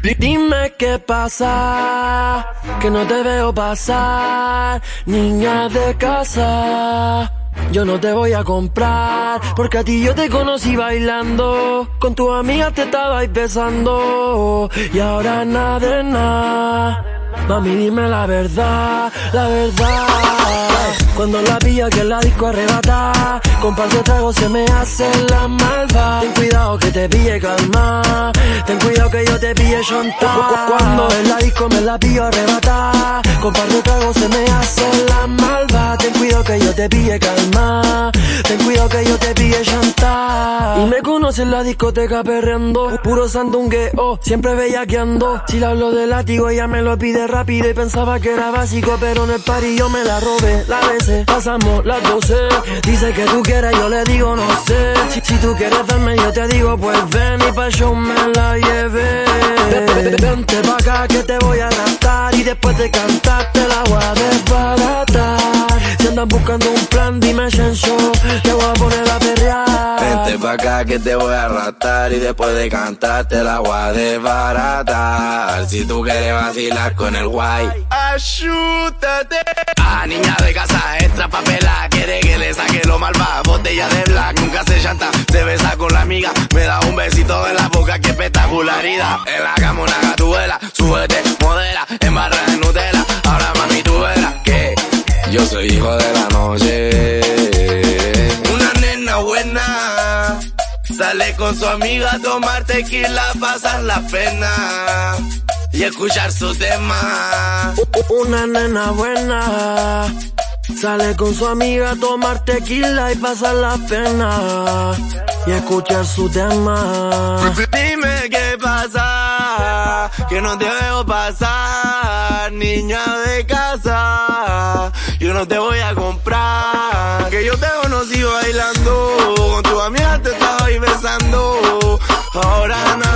Dime qué pasa, que no te veo pasar, niña de casa. Yo no te voy a comprar, porque a ti yo te conocí bailando, con tu amiga te estabais besando, y ahora nada de nada. Mami, dime la verdad, la verdad. Cuando la pilla que la disco arrebata, con par de tragos se me hace la malva. Ten cuidado que te pille calma, ten cuidado que yo te pille chonta. Cuando en la disco me la pillo arrebata, con par de tragos se me hace la malva. Ten cuidado que yo te pille calma, ten cuidado que yo te pille chonta. Y me conoce en la discoteca perreando, puro sandungueo, siempre bellaqueando. Si le hablo de látigo ella me lo pide rápido y pensaba que era básico, pero en el party yo me la robé. La veces pasamos las 12. Dice que tú quieres, yo le digo. Si, si tú quieres darme, yo te digo pues ven y pa' show me la llevé. Vente pa' acá que te voy a raptar y después de cantar te la voy a desbaratar. Si andas buscando un plan, dime Shencho, te voy a poner a perrear. Vente pa' acá que te voy a arrastrar y después de cantar te la voy a desbaratar. Si tú quieres vacilar con el guay, ayúdate. Ah, niña besa con la amiga. Me da un besito en la boca, qué espectacularidad. En la cama una gatuela, súbete, modela, en barra de Nutella. Ahora mami tú verás que yo soy hijo de la noche. Una nena buena. Sale con su amiga a tomar tequila, pasar la pena y escuchar su tema. Una nena buena. Sale con su amiga a tomar tequila y pasar la pena y escuchar su tema. Dime qué pasa, que no te veo pasar, niña de casa. Yo no te voy a comprar, que yo te conocí bailando, con tu amiga te estaba ahí besando. Ahora no